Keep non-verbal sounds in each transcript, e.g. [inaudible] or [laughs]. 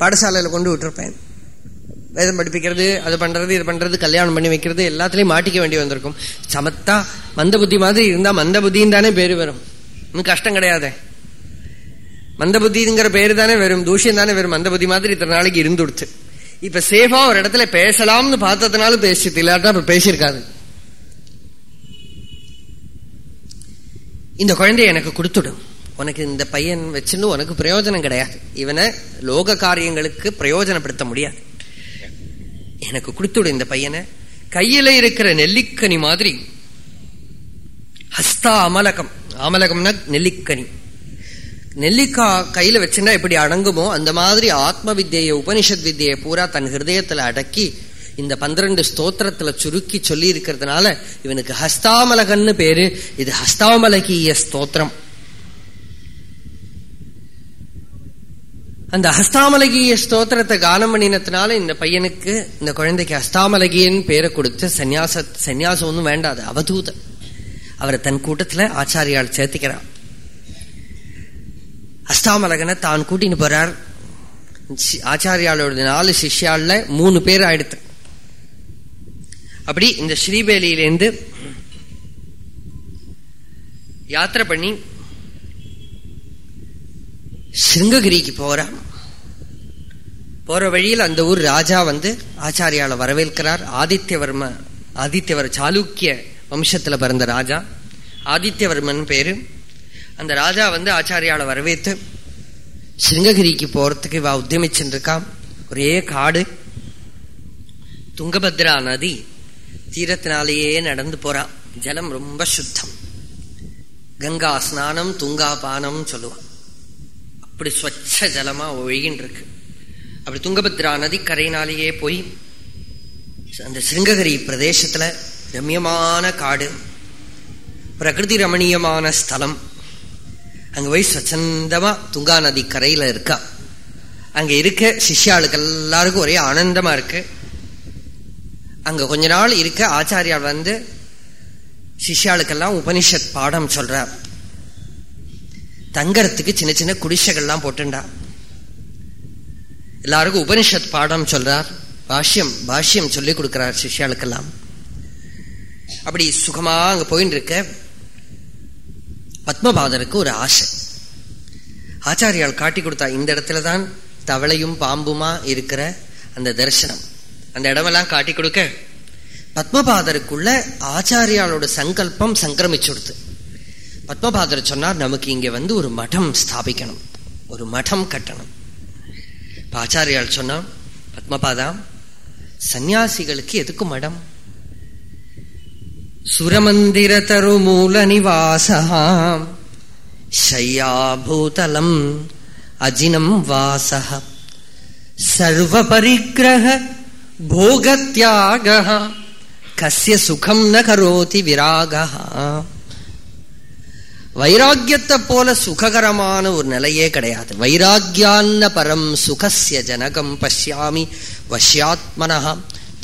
பாடசாலையில் கொண்டு விட்டுருப்பேன். வேதம் படிப்பிக்கிறது அது பண்றது இது பண்றது கல்யாணம் பண்ணி வைக்கிறது எல்லாத்துலயும் மாட்டிக்க வேண்டி வந்திருக்கும். சமத்தா மந்த புத்தி மாதிரி இருந்தா மந்த புத்தின்னு தானே பேர் வரும். இன்னும் கஷ்டம் கிடையாதே. மந்த புத்திங்கிற பேரு தானே வரும் தூஷியம் தானே வரும் மந்த புத்தி மாதிரி இத்தனை நாளைக்கு இருந்து கொடுத்து இப்ப சேஃபா ஒரு இடத்துல பேசலாம்னு பார்த்ததுனால பேசிட்டு இல்லாட்டா இப்ப பேசியிருக்காது. இந்த குழந்தைய எனக்கு கொடுத்துடும் உனக்கு இந்த பையன் வச்சுன்னு உனக்கு பிரயோஜனம் கிடையாது. இவனை லோக காரியங்களுக்கு பிரயோஜனப்படுத்த முடியாது. எனக்கு கொடுத்துடு இந்த பையனை. கையில இருக்கிற நெல்லிக்கனி மாதிரி. ஹஸ்தா அமலகம். அமலகம்னா நெல்லிக்கனி. நெல்லிக்காய் கையில வச்சுன்னா எப்படி அடங்குமோ அந்த மாதிரி ஆத்ம வித்தியை உபனிஷத் வித்தியை பூரா தன் ஹிருதயத்துல அடக்கி இந்த பன்னிரண்டு ஸ்தோத்திரத்துல சுருக்கி சொல்லி இருக்கிறதுனால இவனுக்கு ஹஸ்தாமலகன்னு பேரு. இது ஹஸ்தாமலகீய ஸ்தோத்திரம். அந்த ஹஸ்தாமலகிய ஸ்தோத்திரத்தை கானம் பண்ணினத்தினால இந்த பையனுக்கு இந்த குழந்தைக்கு ஹஸ்தாமலகியன் பேரை கொடுத்து சன்னியாச சன்னியாசம் ஒன்றும் வேண்டாது அவதூத அவரை தன் கூட்டத்துல ஆச்சாரியால் சேர்த்துக்கிறான். ஹஸ்தாமலகனை தான் கூட்டின்னு போறார். ஆச்சாரியாலோட நாலு சிஷ்யால மூணு பேர் ஆயிடுத்து. அப்படி இந்த ஸ்ரீபேலியிலேருந்து யாத்திரை பண்ணி சிருங்ககிரிக்கு போறான். போற வழியில் அந்த ஊர் ராஜா வந்து ஆச்சாரியால வரவேற்கிறார். ஆதித்யவர்ம ஆதித்யவர் சாளுக்கிய வம்சத்துல பிறந்த ராஜா. ஆதித்யவர்மன் பேரு. அந்த ராஜா வந்து ஆச்சாரியால வரவேற்று சிருங்ககிரிக்கு போறதுக்கு இவா உத்தியமிச்சுருக்கான். ஒரே காடு. துங்கபத்ரா நதி தீரத்தினாலேயே நடந்து போகிறான் ஜலம் ரொம்ப சுத்தம். கங்கா ஸ்நானம் துங்கா பானம் சொல்லுவான். அப்படி ஸ்வச்ச ஜலமாக ஒழுகின்னு இருக்கு அப்படி துங்கபத்ரா நதி கரையினாலேயே போய் அந்த சிருங்ககிரி பிரதேசத்தில் ரம்யமான காடு பிரகிருதி ரமணீயமான ஸ்தலம். அங்கே போய் ஸ்வச்சந்தமாக துங்கா நதி கரையில் இருக்கா. அங்கே இருக்க சிஷ்யாளுக்கு எல்லாருக்கும் ஒரே ஆனந்தமாக இருக்கு. அங்கே கொஞ்ச நாள் இருக்க ஆச்சாரியார் வந்து சிஷ்யாளுக்கெல்லாம் உபனிஷத் பாடம் சொல்கிறார் தங்கறதுக்கு சின்ன சின்ன குடிசைகள்லாம் போட்டுண்டா. எல்லாருக்கும் உபனிஷத் பாடம் சொல்றார். பாஷ்யம் பாஷ்யம் சொல்லி கொடுக்கிறார் சிஷ்யாளுக்கெல்லாம். அப்படி சுகமா அங்க போயின்னு இருக்க பத்மபாதருக்கு ஒரு ஆசை. ஆச்சாரியால் காட்டி கொடுத்தா இந்த இடத்துல தான் தவளையும் பாம்புமா இருக்கிற அந்த தரிசனம். அந்த இடமெல்லாம் காட்டி கொடுக்க பத்மபாதருக்குள்ள ஆச்சாரியாலோட சங்கல்பம் சங்கிரமிச்சுடுது பத்மபாதர் சொன்னார் நமக்கு இங்க வந்து ஒரு மடம் ஸ்தாபிக்கணும் ஒரு மடம் கட்டணும் ஆச்சாரியால் சொன்னா பத்மபாதா சந்நியாசிகளுக்கு எதுக்கு மடம் சுரமந்திர தருமூல நிவாசம் शय्याभूतलम् अजिनम् वासः सर्वपरिग्रह भोगत्यागः கசிய சுகம் ந கரோதி விராகா வைராக்கியத்தை போல சுககரமான ஒரு நிலையே கிடையாது. வைராக்கியான்ன பரம் சுகசிய ஜனகம் பசியாமி வசியாத்மனஹா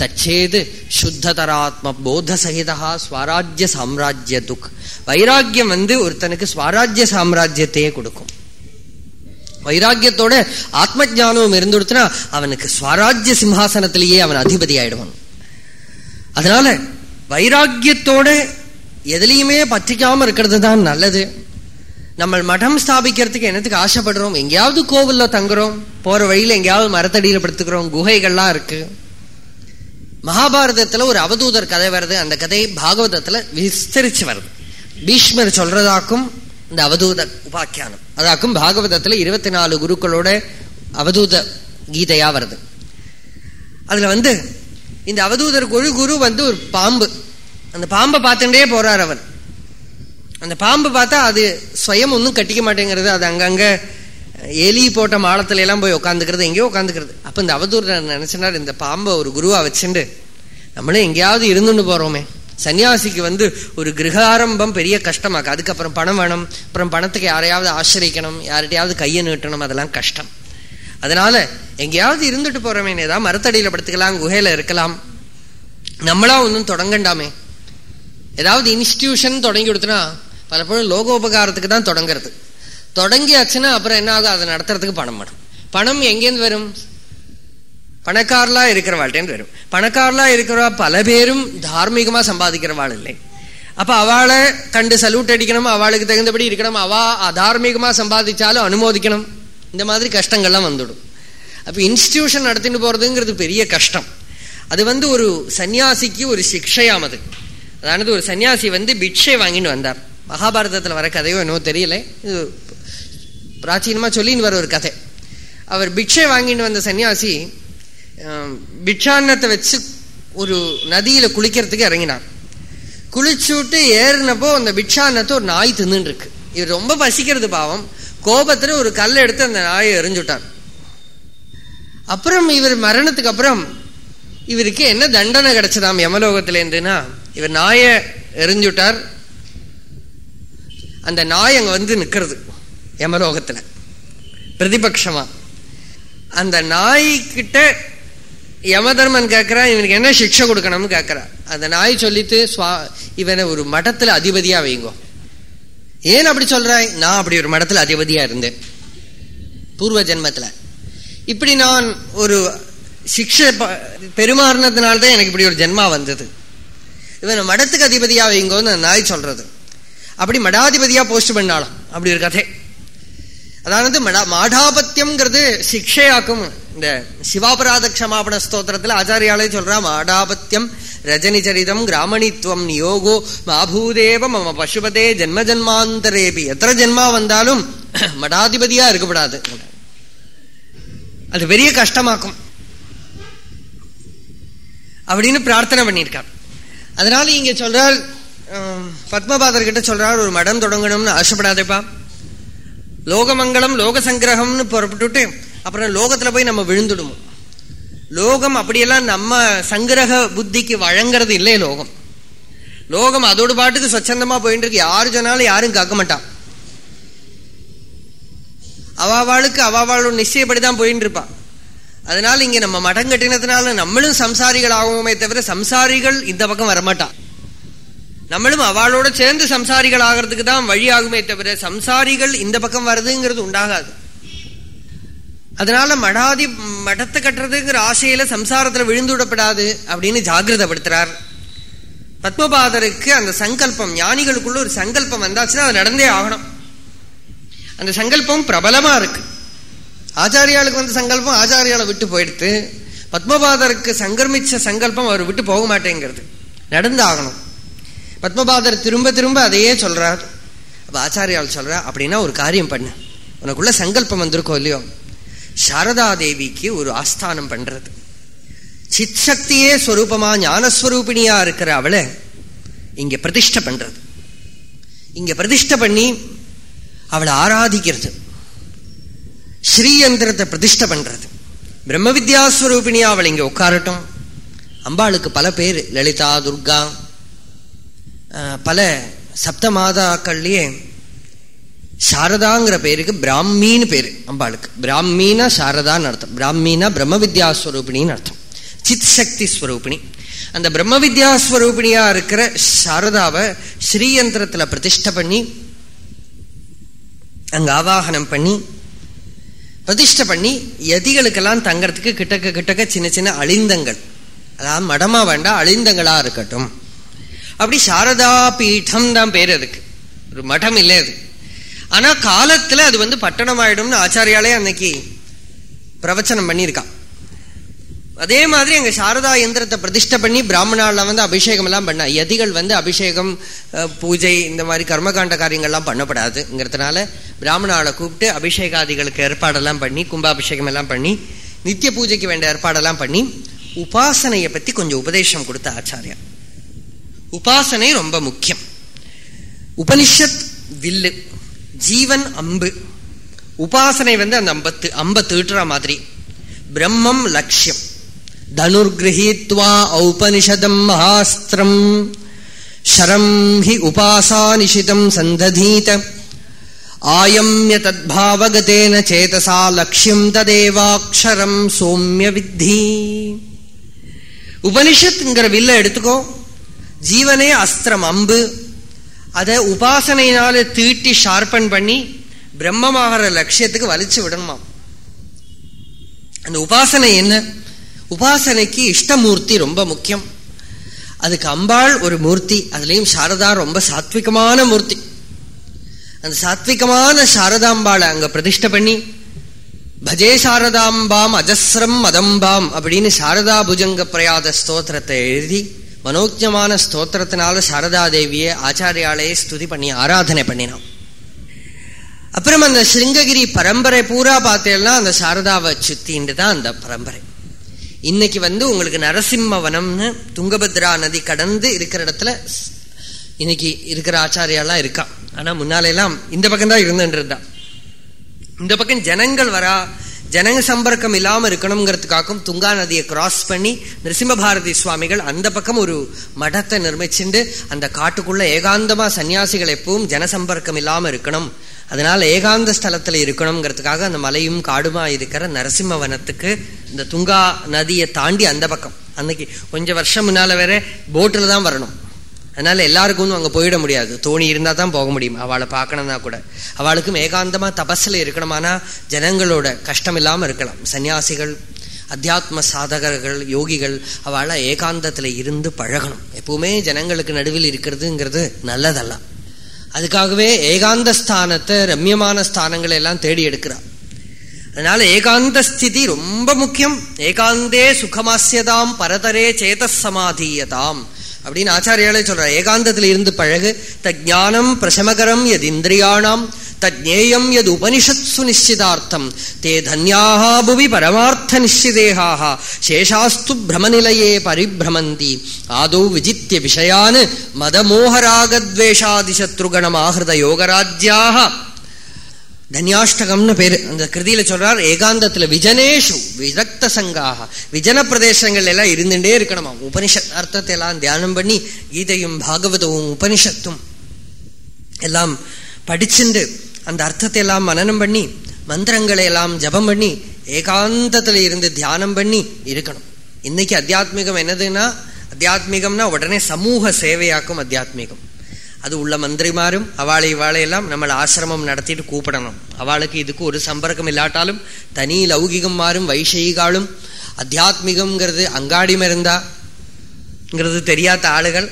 தச்சேது சுத்ததராத்ம போத சகிதா ஸ்வராஜ்ய சாம்ராஜ்ய துக். வைராக்கியம் வந்து ஒருத்தனுக்கு ஸ்வராஜ்ய சாம்ராஜ்யத்தையே கொடுக்கும். வைராக்கியத்தோட ஆத்ம ஜானம் இருந்துடுத்துனா அவனுக்கு ஸ்வராஜ்ய சிம்ஹாசனத்திலேயே அவன் அதிபதி ஆயிடுவான் அதனால வைராக்கியத்தோட எதுலையுமே பற்றிக்காம இருக்கிறது தான் நல்லது. நம்ம மடம் ஸ்தாபிக்கிறதுக்கு என்னத்துக்கு ஆசைப்படுறோம்? எங்கேயாவது கோவில்ல தங்குறோம். போற வழியில எங்கேயாவது மரத்தடியில படுத்துக்கிறோம். குகைகள்லாம் இருக்கு. மகாபாரதத்துல ஒரு அவதூதர் கதை வருது. அந்த கதை பாகவதத்துல விஸ்தரிச்சு வருது. பீஷ்மர் சொல்றதாக்கும் இந்த அவதூத உபாக்கியானம். அதாக்கும் பாகவதத்துல இருபத்தி நாலு குருக்களோட அவதூத கீதையா வருது. அதுல வந்து இந்த அவதூதருக்கு ஒரு குரு வந்து ஒரு பாம்பு. அந்த பாம்பை பார்த்துட்டே போறார் அவன். அந்த பாம்பு பார்த்தா அது சுயம் ஒன்றும் கட்டிக்க மாட்டேங்கிறது. அது அங்கங்க எலி போட்ட மாளத்துல எல்லாம் போய் உட்காந்துக்கிறது எங்கேயோ உட்காந்துக்கிறது அப்ப இந்த அவதூர் நினைச்சினார் இந்த பாம்பை ஒரு குருவா வச்சுண்டு நம்மளே எங்கேயாவது இருந்துன்னு போறோமே. சன்னியாசிக்கு வந்து ஒரு கிரகாரம்பம் பெரிய கஷ்டமாக்கு. அதுக்கப்புறம் பணம் வேணும் அப்புறம் பணத்துக்கு யாரையாவது ஆசிரிக்கணும் யார்கிட்டயாவது கையை நீட்டணும் அதெல்லாம் கஷ்டம். அதனால எங்கேயாவது இருந்துட்டு போறோமே ஏதாவது மரத்தடியில படுத்துக்கலாம் குகையில இருக்கலாம். நம்மளா ஒன்றும் தொடங்கண்டாமே. ஏதாவது இன்ஸ்டிடியூஷன் தொடங்கி கொடுத்தனா பலப்பொழுது லோகோபகாரத்துக்கு தான் தொடங்குறது. தொடங்கியாச்சுன்னா அப்புறம் என்ன ஆகும்? அதை நடத்துறதுக்கு பணம் வேணும் பணம் எங்கேருந்து வரும்? பணக்காரலா இருக்கிறவாள்கிட்டேருந்து வரும். பணக்காரலா இருக்கிறவா பல பேரும் தார்மீகமா சம்பாதிக்கிறவாள் இல்லை. அப்ப அவளை கண்டு சல்யூட் அடிக்கணும் அவளுக்கு தகுந்தபடி இருக்கணும். அவ அதார்மீகமா சம்பாதிச்சாலும் அனுமோதிக்கணும். இந்த மாதிரி கஷ்டங்கள்லாம் வந்துடும். அப்ப இன்ஸ்டிடியூஷன் நடத்திட்டு போறதுங்கிறது பெரிய கஷ்டம். அது வந்து ஒரு சன்னியாசிக்கு ஒரு சிக்ஷையாம் அது. அதானது ஒரு சன்னியாசி வந்து பிக்ஷை வாங்கிட்டு வந்தார். மகாபாரதத்தில் வர கதையோ என்னவோ தெரியல. இது பிராச்சீனமா சொல்லின்னு வர ஒரு கதை. அவர் பிக்ஷை வாங்கிட்டு வந்த சன்னியாசி பிட்சான்னத்தை வச்சு ஒரு நதியில குளிக்கிறதுக்கு இறங்கினார். குளிச்சுட்டு ஏறினப்போ அந்த பிட்சான்னத்தை ஒரு நாய் தின்னுட்டு இருக்கு இவர் ரொம்ப பசிக்கிறது பாவம். கோபத்துல ஒரு கல் எடுத்து அந்த நாயை எரிஞ்சுட்டார் அப்புறம் இவர் மரணத்துக்கு அப்புறம் இவருக்கு என்ன தண்டனை கிடைச்சதாம் யமலோகத்திலேருந்துன்னா இவர் நாயை எரிஞ்சுட்டார் அந்த நாய் அங்க வந்து நிற்கிறது யமலோகத்தில். பிரதிபக்ஷமாக அந்த நாய்கிட்ட யமதர்மன் கேட்கிறா இவனுக்கு என்ன சிக்ஷை கொடுக்கணும்னு கேட்கிறா அந்த நாய் சொல்லிட்டு சுவா இவனை ஒரு மடத்துல அதிபதியா வைங்கோ. ஏன் அப்படி சொல்றாய்? நான் அப்படி ஒரு மடத்துல அதிபதியா இருந்தேன் பூர்வ ஜென்மத்துல. இப்படி நான் ஒரு சிக்ஷை பெருமாறினதுனால்தான் எனக்கு இப்படி ஒரு ஜென்மா வந்தது. இவன் மடத்துக்கு அதிபதியா வைங்கோன்னு நாய் சொல்றது. அப்படி மடாதிபதியா போஸ்ட் பண்ணாலாம் அப்படி ஒரு கதை. அதாவது மாடாபத்தியம்ங்கிறது சிக்ஷையாக்கும். இந்த சிவாபராத க்ஷமாபண ஸ்தோத்திரத்துல ஆச்சாரியாலே சொல்றா மாடாபத்தியம் ரஜனி சரிதம் கிராமணித்துவம் நியோகோ மாபூதேவ மம பசுபதே ஜென்ம ஜென்மாந்தரேபி. எத்தனை ஜென்மா வந்தாலும் [clears throat] மடாதிபதியா இருக்கப்படாது. அது பெரிய கஷ்டமாக்கும். அப்படின்னு பிரார்த்தனை பண்ணியிருக்கார் அதனால இங்க சொல்றார் பத்மபாதர் கிட்ட சொல்றார் ஒரு மடம் தொடங்கணும்னு ஆசைப்படாதேப்பா. லோகமங்கலம் லோக சங்கிரகம்னு புறப்பட்டுட்டு அப்புறம் லோகத்துல போய் நம்ம விழுந்துடுவோம். லோகம் அப்படியெல்லாம் நம்ம சங்கிரக புத்திக்கு வழங்குறது இல்லையே லோகம். லோகம் அதோடு பாட்டுக்கு சொச்சந்தமா போயிட்டு இருக்கு யாரு சொன்னாலும் யாரும் காக்க மாட்டான். அவாவாளுக்கு அவாவாளோட நிச்சயப்படிதான் போயிட்டு இருப்பான் அதனால இங்க நம்ம மடம் கட்டினதுனால நம்மளும் சம்சாரிகள் ஆகுமே தவிர சம்சாரிகள் இந்த பக்கம் வரமாட்டான். நம்மளும் அவளோட சேர்ந்து சம்சாரிகள் ஆகிறதுக்கு தான் வழி ஆகுமே தவிர சம்சாரிகள் இந்த பக்கம் வருதுங்கிறது உண்டாகாது. அதனால மடாதி மடத்தை கட்டுறதுங்கிற ஆசையில சம்சாரத்துல விழுந்து விடப்படாது அப்படின்னு ஜாகிரதப்படுத்துறார். பத்மபாதருக்கு அந்த சங்கல்பம் ஞானிகளுக்குள்ள ஒரு சங்கல்பம் வந்தாச்சுன்னா அது நடந்தே ஆகணும். அந்த சங்கல்பம் பிரபலமா இருக்கு. ஆச்சாரியாளுக்கு வந்த சங்கல்பம் ஆச்சாரியால விட்டு போயிடுத்து பத்மபாதருக்கு சங்கர்மிச்ச சங்கல்பம் அவர் விட்டு போக மாட்டேங்கிறது. நடந்து ஆகணும் பத்மபாதர் திரும்ப திரும்ப அதையே சொல்றார். அப்ப ஆச்சாரியால் சொல்றா அப்படின்னா ஒரு காரியம் பண்ணு. உனக்குள்ள சங்கல்பம் வந்திருக்கோ இல்லையோ? சாரதா தேவிக்கு ஒரு ஆஸ்தானம் பண்றது. சித் சக்தியே ஸ்வரூபமா ஞானஸ்வரூபிணியா இருக்கிற அவளை இங்க பிரதிஷ்ட பண்றது. இங்க பிரதிஷ்ட பண்ணி அவளை ஆராதிக்கிறது. ஸ்ரீயந்திரத்தை பிரதிஷ்ட பண்றது. பிரம்ம வித்யாஸ்வரூபிணியா அவள் இங்க உட்காரட்டும். அம்பாளுக்கு பல பேர் லலிதா துர்கா பல சப்த மாதாக்கள்லயே சாரதாங்கிற பேருக்கு பிராமின்னு பேரு அம்பாளுக்கு. பிராமீனா சாரதான்னு அர்த்தம். பிராமீனா பிரம்ம வித்யாஸ்வரூபிணின்னு அர்த்தம். சித் சக்தி ஸ்வரூபிணி அந்த பிரம்ம வித்யாஸ்வரூபிணியா இருக்கிற சாரதாவை ஸ்ரீயந்திரத்துல பிரதிஷ்ட பண்ணி அங்க ஆவாகனம் பண்ணி பிரதிஷ்ட பண்ணி எதிகளுக்கெல்லாம் தங்கறதுக்கு கிட்டக்க கிட்டக்க சின்ன சின்ன அழிந்தங்கள். அதாவது மடமா வேண்டாம் அழிந்தங்களா இருக்கட்டும். அப்படி சாரதா பீடம் தான் பேர் அதுக்கு. ஒரு மடம் இல்லை அது. ஆனா காலத்துல அது வந்து பட்டணம் ஆயிடும்னு ஆச்சாரியாலே அன்னைக்கு பிரவச்சனம் பண்ணியிருக்கான். அதே மாதிரி அங்க சாரதா எந்திரத்தை பிரதிஷ்ட பண்ணி பிராமணால வந்து அபிஷேகம் எல்லாம் பண்ண யதிகள் வந்து அபிஷேகம் பூஜை இந்த மாதிரி கர்மகாண்ட காரியங்கள்லாம் பண்ணப்படாதுங்கிறதுனால பிராமணால கூப்பிட்டு அபிஷேகாதிகளுக்கு ஏற்பாடெல்லாம் பண்ணி கும்பாபிஷேகம் எல்லாம் பண்ணி நித்திய பூஜைக்கு வேண்டிய ஏற்பாடெல்லாம் பண்ணி உபாசனையை பத்தி கொஞ்சம் உபதேசம் கொடுத்த ஆச்சாரியா உபாசனை ரொம்ப முக்கியம். உபனிஷத் வில்லு ஜீவன் அம்பு. உபாசனை வந்து அந்த அம்பத்து அம்ப தீட்டுற மாதிரி. பிரம்மம் லட்சியம். தனுர்கிரகீத்வா ஔபனிஷதம் மகாஸ்திரம். ஷரம் ஹி உபாசானிஷிதம் சந்ததீத. ஆயம்ய தத்பாவகதேன சேதசா லட்சியம் ததேவாட்சரம் சோம்ய வித்தி உபனிஷத்துங்கிற வில்ல எடுத்துக்கோ. ஜீவனே அஸ்திரம் அம்பு. அதை உபாசனையினால தீட்டி ஷார்பன் பண்ணி பிரம்மமாகற லட்சியத்துக்கு வலிச்சு விடணுமா அந்த உபாசனை என்ன? உபாசனைக்கு இஷ்டமூர்த்தி ரொம்ப முக்கியம். அதுக்கு அம்பாள் ஒரு மூர்த்தி அதுலேயும் சாரதா ரொம்ப சாத்விகமான மூர்த்தி. அந்த சாத்விகமான சாரதாம்பாளை அங்க பிரதிஷ்ட பண்ணி பஜே சாரதாம்பாம் அஜஸ்ரம் மதம்பாம் அப்படின்னு சாரதா புஜங்க பிரயாத ஸ்தோத்திரத்தை எழுதி மனோஜமான ஸ்தோத்திரத்தினால சாரதா தேவியை ஆச்சாரியாலேயே ஸ்துதி பண்ணி ஆராதனை பண்ணினான். அப்புறம் அந்த சிருங்ககிரி பரம்பரை பூரா பார்த்தேன்னா அந்த சாரதாவை சுத்தின்ட்டு தான் அந்த பரம்பரை. இன்னைக்கு வந்து உங்களுக்கு நரசிம்மவனம்னு துங்கபத்ரா நதி கடந்து இருக்கிற இடத்துல இன்னைக்கு இருக்கிற ஆச்சாரியாலாம் இருக்கா. ஆனா முன்னாலெல்லாம் இந்த பக்கம் தான் இந்த பக்கம் ஜனங்கள் வரா ஜனங்க சம்பர்க்கம் இல்லாம இருக்கணுங்கிறதுக்காகவும் துங்கா நதியை கிராஸ் பண்ணி நரசிம்ம பாரதி சுவாமிகள் அந்த பக்கம் ஒரு மடத்தை நிர்மிச்சுண்டு அந்த காட்டுக்குள்ள ஏகாந்தமா சன்னியாசிகள் எப்பவும் ஜனசம்பர்க்கம் இல்லாம இருக்கணும். அதனால ஏகாந்த ஸ்தலத்துல இருக்கணுங்கிறதுக்காக அந்த மலையும் காடுமா இருக்கிற நரசிம்மவனத்துக்கு இந்த துங்கா நதியை தாண்டி அந்த பக்கம். அன்னைக்கு கொஞ்சம் வருஷம் முன்னால வேற போட்டில் தான் வரணும். அதனால எல்லாருக்கும் அங்கே போயிட முடியாது. தோணி இருந்தால் தான் போக முடியும். அவளை பார்க்கணும்னா கூட. அவளுக்கும் ஏகாந்தமாக தபஸில் இருக்கணுமானா ஜனங்களோட கஷ்டம் இல்லாமல் இருக்கலாம். சன்னியாசிகள் அத்தியாத்ம சாதகர்கள் யோகிகள் அவளை ஏகாந்தத்தில் இருந்து பழகணும். எப்பவுமே ஜனங்களுக்கு நடுவில் இருக்கிறதுங்கிறது நல்லதல்ல அதுக்காகவே ஏகாந்த ஸ்தானத்தை ரம்யமான ஸ்தானங்களை எல்லாம் தேடி எடுக்கிறார். அதனால ஏகாந்த ஸ்திதி ரொம்ப முக்கியம். ஏகாந்தே சுகமாசியதாம் பரதரே சேத சமாதீயதாம் அப்படின்னு ஆச்சாரியாலே சொல்ற ஏகாந்தத்தில் இருந்து பழகு தஜானம் பிரசமகரம் எது இந்திரியாணாம் தஜ்ஞேயம் எது உபனிஷத்சு நிச்சிதார்த்தம் தே தன்யாக புவி பரமார்த்த நிச்சிதேகாக சேஷாஸ்து பிரமநிலையே பரிபிரமந்தி ஆதௌ விஜித்திய விஷயான் மதமோகராகத்வேஷாதிசத்ருகணமாகிருத யோகராஜ்யாக தன்யாஷ்டகம்னு பேர் அந்த கிருதியில சொல்றார் ஏகாந்தத்துல விஜனேஷு விரக்த சங்காக விஜன பிரதேசங்கள் எல்லாம் இருந்துட்டே இருக்கணுமா உபனிஷத் அர்த்தத்தை எல்லாம் தியானம் பண்ணி கீதையும் பாகவதவும் உபனிஷத்தும் எல்லாம் படிச்சுண்டு அந்த அர்த்தத்தை எல்லாம் மனனம் பண்ணி மந்திரங்களை எல்லாம் ஜபம் பண்ணி ஏகாந்தத்தில் இருந்து தியானம் பண்ணி இருக்கணும். இன்னைக்கு அத்தியாத்மிகம் என்னதுன்னா அத்தியாத்மிகம்னா உடனே சமூக சேவையாக்கும் அத்தியாத்மிகம். அது உள்ள மந்திரிமாரும் அவளை இவாளையெல்லாம் நம்மளை ஆசிரமம் நடத்திட்டு கூப்பிடணும். அவளுக்கு இதுக்கு ஒரு சம்பர்க்கம் இல்லாட்டாலும் தனி லௌகிகம் மாறும் வைஷயிகாலும் அத்தியாத்மிகம்ங்கிறது அங்காடி மருந்தாங்கிறது தெரியாத ஆளுகள்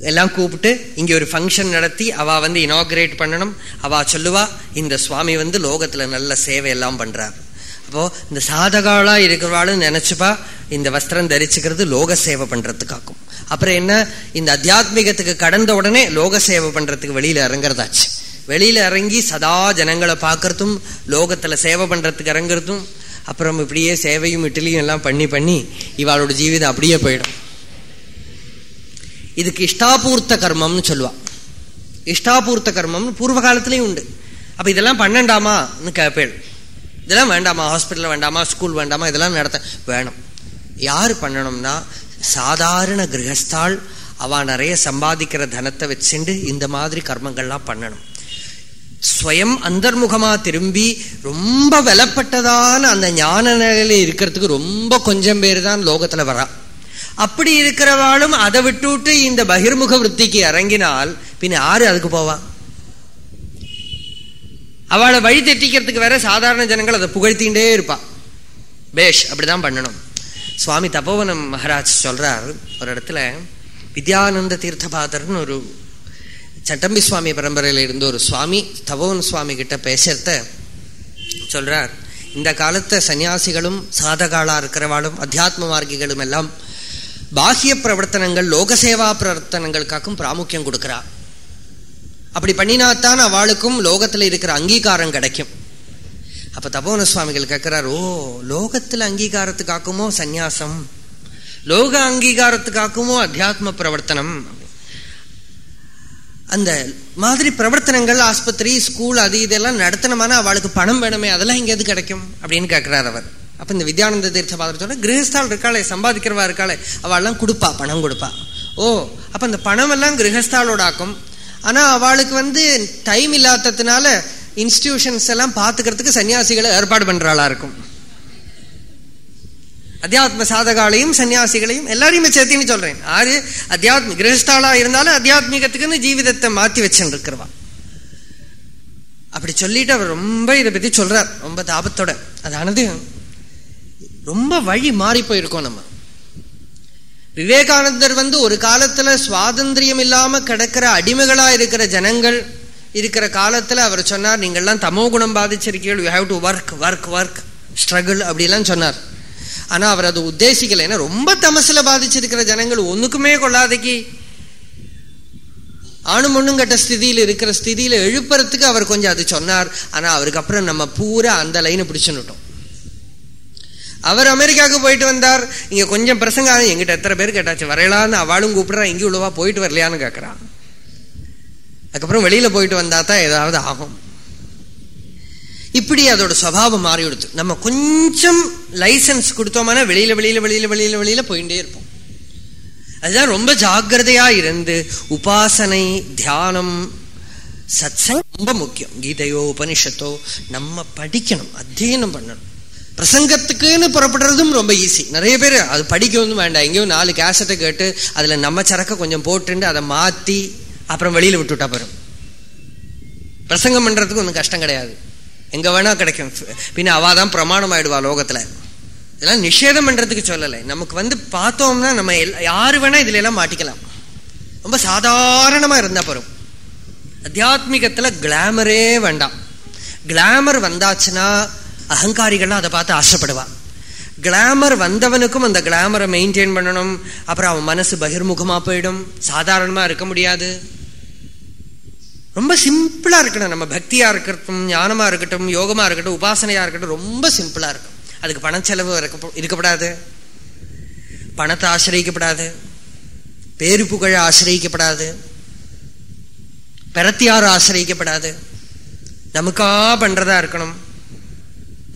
எல்லாம் கூப்பிட்டு இங்கே ஒரு ஃபங்க்ஷன் நடத்தி அவள் வந்து இனாக்ரேட் பண்ணணும். அவ சொல்லுவா இந்த சுவாமி வந்து லோகத்தில் நல்ல சேவை எல்லாம் பண்ணுறாரு அப்போது இந்த சாதகாலாக இருக்கிறவாளும் நினச்சிப்பா இந்த வஸ்திரம் தரிச்சுக்கிறது லோக சேவை பண்ணுறதுக்காகும் அப்புறம் என்ன இந்த அத்தியாத்மிகத்துக்கு கடந்த உடனே லோக சேவை பண்ணுறதுக்கு வெளியில் இறங்குறதாச்சு. வெளியில் இறங்கி சதா ஜனங்களை பார்க்கறதும் லோகத்தில் சேவை பண்ணுறதுக்கு இறங்குறதும் அப்புறம் இப்படியே சேவையும் இட்லியும் எல்லாம் பண்ணி பண்ணி இவாளோட ஜீவிதம் அப்படியே போயிடும். இதுக்கு இஷ்டாபூர்த்த கர்மம்னு சொல்லுவா. இஷ்டாபூர்த்த கர்மம்னு பூர்வ காலத்திலையும் உண்டு. அப்ப இதெல்லாம் பண்ணண்டாமான்னு கேட்பேள் இதெல்லாம் வேண்டாமா? ஹாஸ்பிட்டல் வேண்டாமா? ஸ்கூல் வேண்டாமா? இதெல்லாம் நடத்த வேணும். யார் பண்ணணும்னா சாதாரண கிரகஸ்தாள் அவ நிறைய சம்பாதிக்கிற தனத்தை வச்சுண்டு இந்த மாதிரி கர்மங்கள்லாம் பண்ணணும். ஸ்வயம் அந்தர்முகமா திரும்பி ரொம்ப விலப்பட்டதான அந்த ஞான நிலையில இருக்கிறதுக்கு ரொம்ப கொஞ்சம் பேர் தான் லோகத்துல வரா. அப்படி இருக்கிறவாளும் அதை விட்டுவிட்டு இந்த பகிர்முக விற்பிக்கு இறங்கினால் பின்ன யாரு அதுக்கு போவா? அவளை வழி தெட்டிக்கிறதுக்கு வேற சாதாரண ஜனங்கள் அதை புகழ்த்திகிட்டே இருப்பா. பேஷ் அப்படிதான் பண்ணணும். சுவாமி தபோவனம் மகாராஜ் சொல்றார் ஒரு இடத்துல வித்யானந்த தீர்த்தபாதர்னு ஒரு சட்டம்பி சுவாமி பரம்பரையில இருந்த ஒரு சுவாமி தபோவன் சுவாமி கிட்ட பேசுறத சொல்றார். இந்த காலத்தை சன்னியாசிகளும் சாதகாலா இருக்கிறவாளும் அத்தியாத்ம மார்க்கிகளும் எல்லாம் பாஹ்ய பிரவர்த்தனங்கள் லோகசேவா பிரவர்த்தனங்களுக்காக்கும் பிராமுக்கியம் கொடுக்கிறா. அப்படி பண்ணினாத்தான் அவளுக்கும் லோகத்தில் இருக்கிற அங்கீகாரம் கிடைக்கும். அப்ப தபோன சுவாமிகள் கேட்கிறார் ஓ லோகத்தில் அங்கீகாரத்துக்காக்குமோ சந்நியாசம்? லோக அங்கீகாரத்துக்காக்குமோ அத்தியாத்ம பிரவர்த்தனம்? அந்த மாதிரி பிரவர்த்தனங்கள் ஆஸ்பத்திரி ஸ்கூல் அது இதெல்லாம் நடத்தினமான அவளுக்கு பணம் வேணுமே அதெல்லாம் இங்க கிடைக்கும் அப்படின்னு கேட்கிறார் அவர். அப்ப இந்த வித்யானந்த தீர்த்த பாதர் கிரகஸ்தால் இருக்காளே சம்பாதிக்கிறவா இருக்காளே அவள்லாம் கொடுப்பா பணம் கொடுப்பா. ஓ அப்ப அந்த பணம் எல்லாம் கிரகஸ்தாலோட ஆக்கும். ஆனா அவளுக்கு வந்து டைம் இல்லாததுனால இன்ஸ்டிடியூஷன்ஸ் எல்லாம் பாத்துக்கிறதுக்கு சன்னியாசிகளை ஏற்பாடு பண்றாளா இருக்கும். அத்தியாத்ம சாதகாலையும் சன்னியாசிகளையும் எல்லாரையுமே சேர்த்தின்னு சொல்றேன். ஆறு அத்தியாத்மி கிரகஸ்தாலா இருந்தாலும் அத்தியாத்மிகத்துக்குன்னு ஜீவிதத்தை மாத்தி வச்சுட்டு இருக்கிறவா அப்படி சொல்லிட்டு அவர் ரொம்ப இதை பத்தி சொல்றார். ரொம்ப தாபத்தோட. அதானது? ரொம்ப வழி மாறி போயிருக்கோம் நம்ம. விவேகானந்தர் வந்து ஒரு காலத்துல சுவாதந்திரியம் இல்லாம கிடக்கிற அடிமைகளா இருக்கிற ஜனங்கள் இருக்கிற காலத்துல அவர் சொன்னார் நீங்கள்லாம் தமோ குணம் பாதிச்சிருக்கீர்கள் you have to work work work struggle அப்படிலாம் சொன்னார். ஆனா அவர் அது உத்தேசிக்கல. ஏன்னா ரொம்ப தமசுல பாதிச்சிருக்கிற ஜனங்கள் ஒண்ணுக்குமே கொள்ளாதைக்கு ஆணும் மொண்ணும் கட்ட இருக்கிற ஸ்திதியில எழுப்புறதுக்கு அவர் கொஞ்சம் அது சொன்னார். ஆனா அவருக்கு அப்புறம் நம்ம பூரா அந்த லைனை பிடிச்சுன்னுட்டோம் அவர் அமெரிக்காவுக்கு போயிட்டு வந்தார். இங்க கொஞ்சம் பிரசங்க எங்கிட்ட எத்தனை பேர் கேட்டாச்சு வரையலான்னு அவளும் கூப்பிடுறா இங்கே உள்ளவா போயிட்டு வரலையான்னு கேட்கறான் அதுக்கப்புறம் வெளியில போயிட்டு வந்தா தான் ஏதாவது ஆகும். இப்படி அதோட சுவாவம் மாறி கொடுத்து நம்ம கொஞ்சம் லைசன்ஸ் கொடுத்தோம்னா வெளியில வெளியில வெளியில வெளியில வெளியில போயிட்டே இருப்போம். அதுதான் ரொம்ப ஜாகிரதையா இருந்து உபாசனை தியானம் சத்சங் ரொம்ப முக்கியம். கீதையோ உபனிஷத்தோ நம்ம படிக்கணும் அத்தியனம் பண்ணணும். பிரசங்கத்துக்குன்னு புறப்படுறதும் ரொம்ப ஈஸி நிறைய பேர் அது படிக்கவும் வேண்டாம். எங்கேயும் நாலு கேசட்டை கேட்டு அதில் நம்ம சரக்க கொஞ்சம் போட்டுண்டு அதை மாற்றி அப்புறம் வெளியில் விட்டுவிட்டா போறோம் பிரசங்கம் பண்ணுறதுக்கு ஒன்றும் கஷ்டம் கிடையாது. எங்கே வேணால் கிடைக்கும். பின்ன அவள் தான் பிரமாணம் ஆயிடுவா லோகத்தில். இதெல்லாம் நிஷேதம் பண்ணுறதுக்கு சொல்லலை. நமக்கு வந்து பார்த்தோம்னா நம்ம யார் வேணால் இதுல எல்லாம் மாட்டிக்கலாம். ரொம்ப சாதாரணமாக இருந்தால் போறோம் அத்தியாத்மிகத்தில் கிளாமரே வேண்டாம். கிளாமர் வந்தாச்சுன்னா அகங்காரிகள்லாம் அதை பார்த்து ஆசைப்படுவான் கிளாமர் வந்தவனுக்கும் அந்த கிளாமரை மெயின்டைன் பண்ணணும். அப்புறம் அவன் மனசு பகிர்முகமாக போயிடும். சாதாரணமாக இருக்க முடியாது. ரொம்ப சிம்பிளாக இருக்கணும். நம்ம பக்தியாக இருக்கட்டும் ஞானமாக இருக்கட்டும் யோகமாக இருக்கட்டும் உபாசனையாக இருக்கட்டும் ரொம்ப சிம்பிளாக இருக்கும். அதுக்கு பணச்செலவு இருக்கப்படாது. பணத்தை ஆசிரியக்கப்படாது. பேரு புகழ ஆசிரியக்கப்படாது. பெறத்தியார் ஆசிரியக்கப்படாது. நமக்கா பண்ணுறதா இருக்கணும்.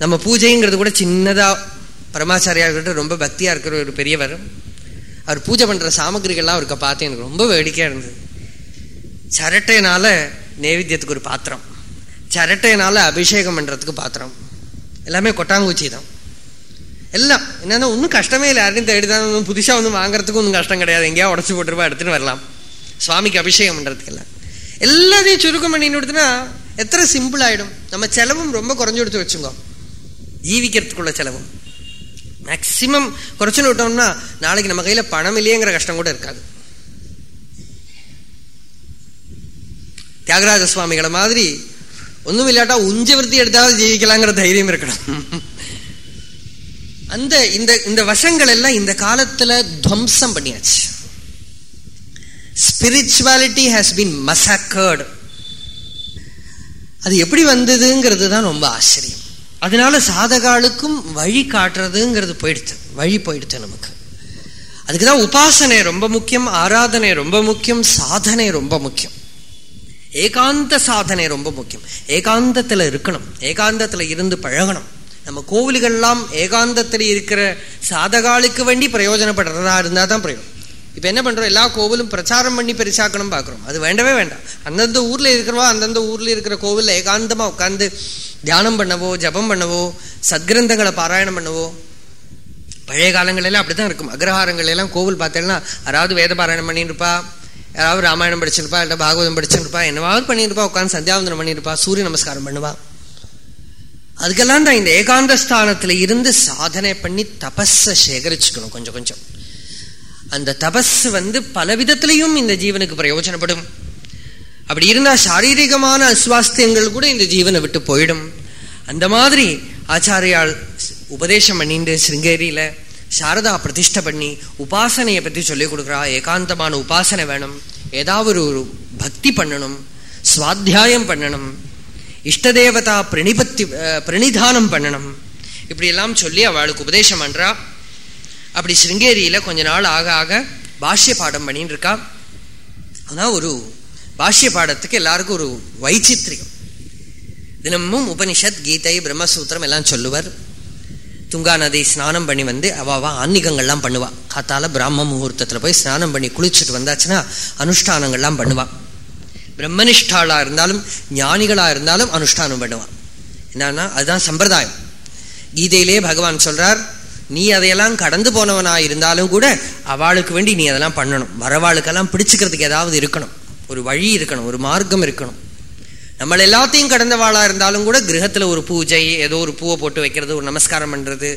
நம்ம பூஜைங்கிறது கூட சின்னதாக பரமாச்சாரியாக ரொம்ப பக்தியாக இருக்கிற ஒரு பெரியவர். அவர் பூஜை பண்ணுற சாமகிரிகள்லாம் அவருக்கு பார்த்து எனக்கு ரொம்ப வேடிக்கையாக இருந்தது. சரட்டையினால நைவேத்தியத்துக்கு ஒரு பாத்திரம். சரட்டையினால அபிஷேகம் பண்ணுறதுக்கு பாத்திரம். எல்லாமே கொட்டாங்குச்சி தான். எல்லாம். என்னன்னா ஒன்றும் கஷ்டமே இல்லை. யாரையும் தேடிதான் ஒன்றும் புதுசாக ஒன்றும் வாங்குறதுக்கு ஒன்றும் கஷ்டம் கிடையாது. எங்கேயா உடச்சி போட்டுருப்பா எடுத்துன்னு வரலாம். சுவாமிக்கு அபிஷேகம் பண்ணுறதுக்கெல்லாம் எல்லாத்தையும் சுருக்கம் பண்ணின்னு கொடுத்துனா எத்தனை சிம்பிள் ஆகிடும் நம்ம செலவும் ரொம்ப குறைஞ்சு கொடுத்து வச்சுங்க ஜீவிக்கிறதுக்குள்ள செலவும் மேக்சிமம் குறைச்சுன்னு விட்டோம்னா நாளைக்கு நம்ம கையில பணம் இல்லையேங்கிற கஷ்டம் கூட இருக்காது. தியாகராஜ சுவாமிகளை மாதிரி ஒன்றும் இல்லாட்டா உஞ்ச விருத்தி எடுத்தாவது ஜீவிக்கலாங்கிற தைரியம் இருக்கணும். அந்த இந்த இந்த வசங்கள் எல்லாம் இந்த காலத்துல துவம்சம் பண்ணியாச்சு. ஸ்பிரிச்சுவாலிட்டி ஹாஸ் பீன் மசாக்கர்டு அது எப்படி வந்ததுங்கிறது தான் ரொம்ப ஆச்சரியம். அதனால சாதகாலுக்கும் வழி காட்டுறதுங்கிறது போயிடுச்சு. வழி போயிடுச்சு நமக்கு. அதுக்குதான் உபாசனை ரொம்ப முக்கியம் ஆராதனை ரொம்ப முக்கியம் சாதனை ரொம்ப முக்கியம். ஏகாந்த சாதனை ரொம்ப முக்கியம். ஏகாந்தத்தில் இருக்கணும். ஏகாந்தத்தில் இருந்து பழகணும். நம்ம கோவில்கள்லாம் ஏகாந்தத்தில் இருக்கிற சாதகாலுக்கு வேண்டி பிரயோஜனப்படுறதா இருந்தால் தான் பிரயோஜனம். இப்போ என்ன பண்ணுறோம் எல்லா கோவிலும் பிரச்சாரம் பண்ணி பெருசாக்கணும் பார்க்குறோம் அது வேண்டவே வேண்டாம். அந்தந்த ஊரில் இருக்கிறவா அந்தந்த ஊரில் இருக்கிற கோவிலில் ஏகாந்தமாக உட்காந்து தியானம் பண்ணவோ ஜபம் பண்ணவோ சத்கிரந்தங்களை பாராயணம் பண்ணவோ பழைய காலங்களெல்லாம் அப்படித்தான் இருக்கும். அக்ரஹாரங்களெல்லாம் கோவில் பார்த்தேன்னா யாராவது வேத பாராயணம் பண்ணியிருப்பா யாராவது ராமாயணம் படிச்சிருப்பா இல்லை பாகவதம் படிச்சிருப்பா என்னவாவது பண்ணியிருப்பா உட்காந்து சந்தியாவந்தனம் பண்ணியிருப்பா சூரிய நமஸ்காரம் பண்ணுவா. அதுக்கெல்லாம் தான் இந்த ஏகாந்த ஸ்தானத்தில் இருந்து சாதனை பண்ணி தபஸை சேகரிச்சுக்கணும் கொஞ்சம் கொஞ்சம். அந்த தபஸ் வந்து பல விதத்திலையும் இந்த ஜீவனுக்கு பிரயோஜனப்படும். அப்படி இருந்தா சாரீரிகமான அஸ்வாஸ்தியங்கள் கூட இந்த ஜீவனை விட்டு போயிடும். அந்த மாதிரி ஆச்சாரியால் உபதேசம் பண்ணிட்டு சிருங்கேரியில சாரதா பிரதிஷ்டை பண்ணி உபாசனையை பற்றி சொல்லிக் கொடுக்குறா. ஏகாந்தமான உபாசனை வேணும். ஏதாவது ஒரு பக்தி பண்ணணும். சுவாத்தியாயம் பண்ணணும். இஷ்டதேவதா பிரணிபத்தி பிரணிதானம் பண்ணணும். இப்படி எல்லாம் சொல்லி அவளுக்கு உபதேசம் பண்ணுறா அப்படி சிருங்கேரியில கொஞ்ச நாள் ஆக ஆக பாஷ்ய பாடம் பண்ணிட்டு இருக்கா. ஆனால் ஒரு பாஷ்ய பாடத்துக்கு எல்லாருக்கும் ஒரு வைச்சித்திரியம். தினமும் உபனிஷத் கீதை பிரம்மசூத்திரம் எல்லாம் சொல்லுவர். துங்கா நதி ஸ்நானம் பண்ணி வந்து அவாவா ஆன்மீகங்கள்லாம் பண்ணுவாள் காத்தால பிராம முகூர்த்தத்துல போய் ஸ்நானம் பண்ணி குளிச்சுட்டு வந்தாச்சுன்னா அனுஷ்டானங்கள்லாம் பண்ணுவாள் பிரம்மனிஷ்டாளா இருந்தாலும் ஞானிகளா இருந்தாலும் அனுஷ்டானம் பண்ணுவான் என்னன்னா அதுதான் சம்பிரதாயம். கீதையிலே பகவான் சொல்றார் நீ அதையெல்லாம் கடந்து போனவனா இருந்தாலும் கூட அவளுக்கு வேண்டி நீ அதெல்லாம் பண்ணணும். வரவாளுக்கெல்லாம் பிடிச்சுக்கிறதுக்கு ஏதாவது இருக்கணும். ஒரு வழி இருக்கணும் ஒரு மார்க்கம் இருக்கணும். நம்ம எல்லாத்தையும் கடந்தவாளா இருந்தாலும் கூட கிரகத்துல ஒரு பூஜை ஏதோ ஒரு பூவை போட்டு வைக்கிறது ஒரு நமஸ்காரம் பண்றது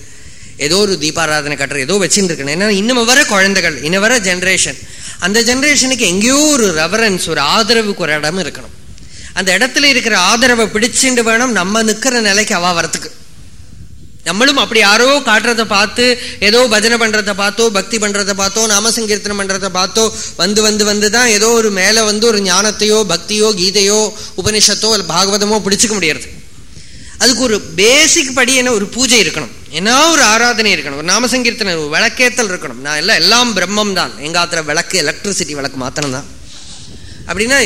ஏதோ ஒரு தீபாராதனை கட்டுற ஏதோ வச்சுட்டு இருக்கணும் ஏன்னா இன்னும் வர குழந்தைகள் இன்னும் வர ஜென்ரேஷன் அந்த ஜென்ரேஷனுக்கு எங்கேயோ ஒரு ரெவரன்ஸ் ஒரு ஆதரவுக்கு ஒரு இடம் இருக்கணும். அந்த இடத்துல இருக்கிற ஆதரவை பிடிச்சுட்டு வேணும் நம்ம நிக்கிற நிலைக்கு அவா வரத்துக்கு. நம்மளும் அப்படி யாரோ காட்டுறத பார்த்து ஏதோ பஜனை பண்ணுறதை பார்த்தோ பக்தி பண்ணுறதை பார்த்தோ நாமசங்கீர்த்தனம் பண்ணுறதை பார்த்தோ வந்து வந்து வந்து தான் ஏதோ ஒரு மேலே வந்து ஒரு ஞானத்தையோ பக்தியோ கீதையோ உபனிஷத்தோ இல்லை பாகவதமோ பிடிச்சிக்க முடியறது. அதுக்கு ஒரு பேசிக் படி என்ன? ஒரு பூஜை இருக்கணும். என்ன ஒரு ஆராதனை இருக்கணும்? ஒரு நாமசங்கீர்த்தனை ஒரு விளக்கேத்தல் இருக்கணும். நான் எல்லாம் எல்லாம் பிரம்மம் தான் எங்காத்திர விளக்கு எலக்ட்ரிசிட்டி விளக்கு மாத்தணும் தான் அப்படின்னா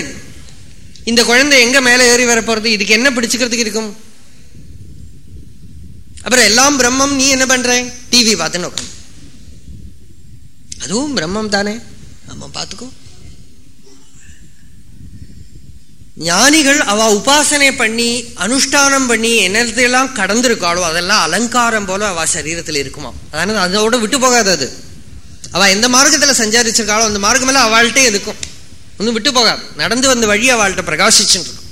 இந்த குழந்தை எங்கே மேலே ஏறி வர இதுக்கு என்ன பிடிச்சிக்கிறதுக்கு இருக்கும்? அப்புறம் எல்லாம் பிரம்மம் நீ என்ன பண்ற? டிவி பார்த்துன்னு உட்காந்து அதுவும் பிரம்மம் தானே. நம்ம பார்த்துக்கோ. ஞானிகள் அவ உபாசனை பண்ணி அனுஷ்டானம் பண்ணி என்னத்தையெல்லாம் கடந்திருக்காளோ அதெல்லாம் அலங்காரம் போல அவ சரீரத்தில் இருக்குமா. அதனால அதோட விட்டு போகாது அது. அவ எந்த மார்க்கத்துல சஞ்சாரிச்சிருக்காளோ அந்த மார்க்கம் எல்லாம் அவள்கிட்டே இருக்கும். ஒன்றும் விட்டு போகாது. நடந்து வந்த வழி அவள்கிட்ட பிரகாசிச்சுட்டு இருக்கும்.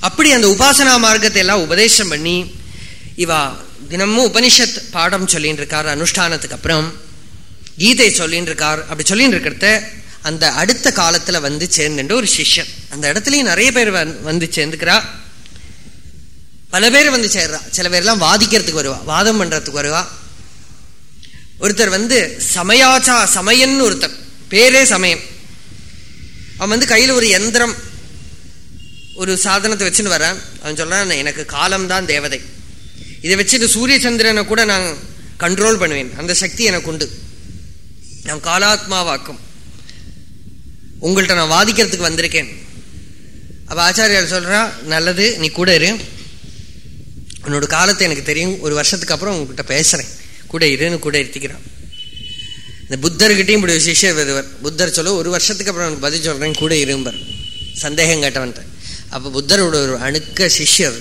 அப்படி அந்த உபாசனா மார்க்கத்தை எல்லாம் உபதேசம் பண்ணி இவா தினமும் உபனிஷத் பாடம் சொல்லின்னு இருக்கார் அனுஷ்டானத்துக்கு அப்புறம் கீதை சொல்லின்னு இருக்கார் அப்படி சொல்லின்னு இருக்கிறத அந்த அடுத்த காலத்துல வந்து சேர்ந்துட்டு ஒரு சிஷ்யன் அந்த இடத்துலயும் நிறைய பேர் வந்து சேர்ந்துக்கிறா. பல பேர் வந்து சேர்றா. சில பேர்லாம் வாதிக்கிறதுக்கு வருவா வாதம் பண்றதுக்கு வருவா. ஒருத்தர் வந்து சமயாச்சா சமயன்னு ஒருத்தர். பேரே சமயம். அவன் வந்து கையில் ஒரு எந்திரம் ஒரு சாதனத்தை வச்சுன்னு வரான் அவன் சொல்றான் எனக்கு காலம்தான் தேவதை. இதை வச்சுட்டு சூரிய சந்திரனை கூட நான் கண்ட்ரோல் பண்ணுவேன். அந்த சக்தி எனக்கு உண்டு. நான் காலாத்மாவாக்கும். உங்கள்கிட்ட நான் வாதிக்கிறதுக்கு வந்திருக்கேன். அப்போ ஆச்சாரியார் சொல்கிறா நல்லது நீ கூட இரு. உன்னோட காலத்தை எனக்கு தெரியும். ஒரு வருஷத்துக்கு அப்புறம் உங்ககிட்ட பேசுகிறேன் கூட இருன்னு கூட இருத்திக்கிறான். இந்த புத்தர்கிட்டையும் இப்படி சிஷ்யர் விதவர் புத்தர் சொல்ல ஒரு வருஷத்துக்கு அப்புறம் எனக்கு பதில் சொல்கிறேன் கூட இரும்பர். சந்தேகம் கேட்டவன்ட்ட. அப்போ புத்தரோட ஒரு அணுக்க சிஷ்யர்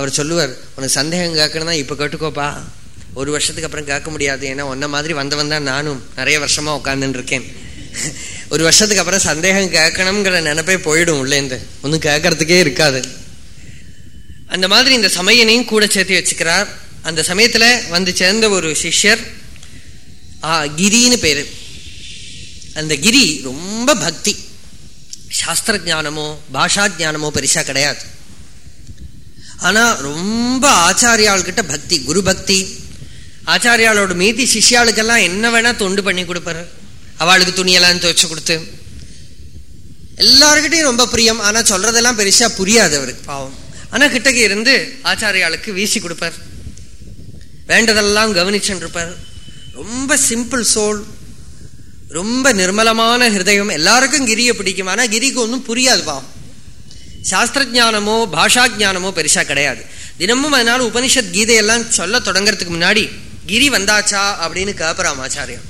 அவர் சொல்லுவார் உனக்கு சந்தேகம் கேட்கணும்னா இப்போ கேட்டுக்கோப்பா. ஒரு வருஷத்துக்கு அப்புறம் கேட்க முடியாது. ஏன்னா ஒன்ன மாதிரி வந்தவன் தான் நானும். நிறைய வருஷமா உட்காந்துருக்கேன் [laughs] ஒரு வருஷத்துக்கு அப்புறம் சந்தேகம் கேட்கணுங்கிற நினைப்பே போயிடும் உள்ளேந்து. ஒன்றும் கேட்கறதுக்கே இருக்காது. அந்த மாதிரி இந்த சமயனையும் கூட சேர்த்து வச்சுக்கிறார். அந்த சமயத்துல வந்து சேர்ந்த ஒரு சிஷ்யர் ஆ கிரின்னு பேரு. அந்த கிரி ரொம்ப பக்தி. சாஸ்திர ஜானமோ பாஷா ஜானமோ பெருசா கிடையாது. ஆனா ரொம்ப ஆச்சாரியாள்கிட்ட பக்தி குரு பக்தி. ஆச்சாரியாளோட மீதி சிஷ்யாளுக்கெல்லாம் என்ன வேணா தொண்டு பண்ணி கொடுப்பாரு. அவளுக்கு துணியெல்லாம் துவைச்சு கொடுத்து. எல்லாருக்கிட்டையும் ரொம்ப பிரியம். ஆனா சொல்றதெல்லாம் பெருசா புரியாது அவருக்கு பாவம். ஆனா கிட்டக்கு இருந்து ஆச்சாரியாளுக்கு வீசி கொடுப்பார். வேண்டதெல்லாம் கவனிச்சுருப்பார். ரொம்ப சிம்பிள் சோல் ரொம்ப நிர்மலமான ஹிருதயம். எல்லாருக்கும் கிரியை பிடிக்கும். ஆனா கிரிக்கு ஒன்றும் புரியாது பாவம். சாஸ்திரஜானமோ பாஷா ஜானமோ பெருசா கிடையாது. தினமும் அதனால உபனிஷத் கீதையெல்லாம் சொல்ல தொடங்குறதுக்கு முன்னாடி கிரி வந்தாச்சா? அப்படின்னு கேட்பறாம் ஆச்சாரியம்